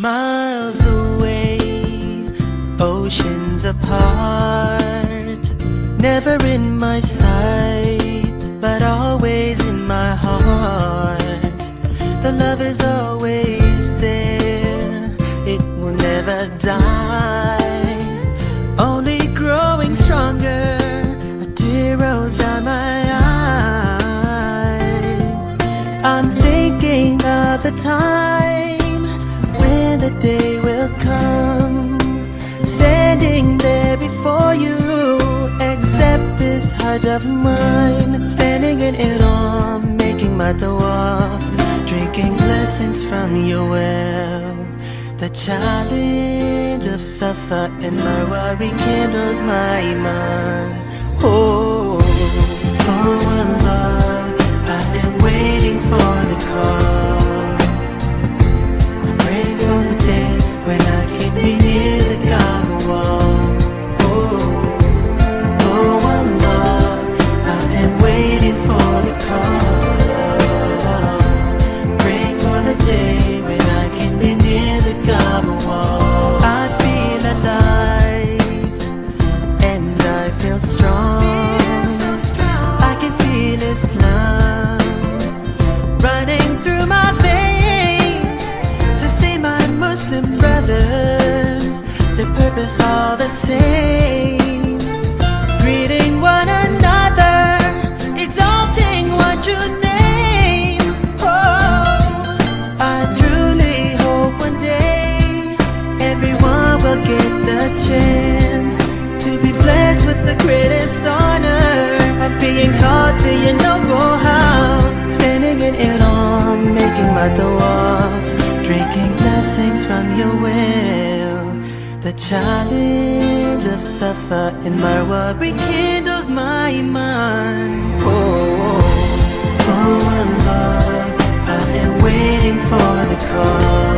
Miles away, oceans apart, never in my sight, but always in my heart. The love is always there, it will never die, only growing stronger. A tear rolls down my eye. I'm thinking of the time day will come. Standing there before you, accept this heart of mine. Standing in it all, making my dua, drinking blessings from your well. The challenge of Safa and Marwa rekindles my iman. Oh, oh Allah, I am waiting for the call. Purpose all the same. Greeting one another, exalting what you name. Oh, I truly hope one day everyone will get the chance to be blessed with the greatest honor of being called to your noble house, standing in it all, making my dua, drinking blessings from your well. Challenge of Safa and Marwa rekindles my iman. Oh, oh, oh Allah, I am waiting for the call.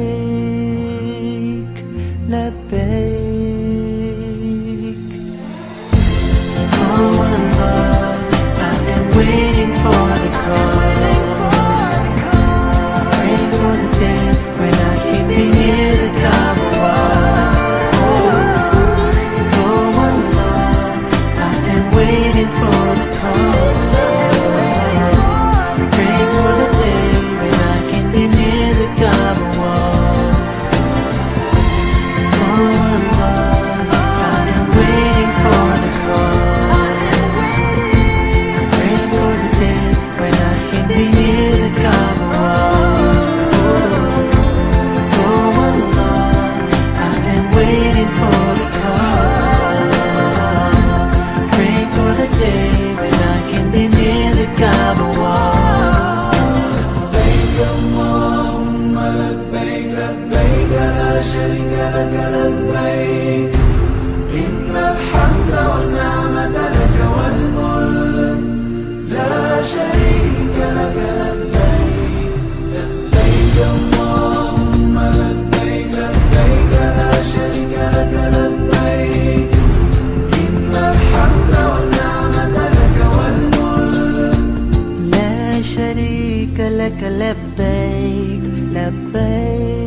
لا شريك لك لبيك. إن الحمد والنعمة لك والملك. لا شريك لك لبيك. شريك لك لبيك. إن الحمد والنعمة لك والملك. لا شريك لك لبيك لبيك.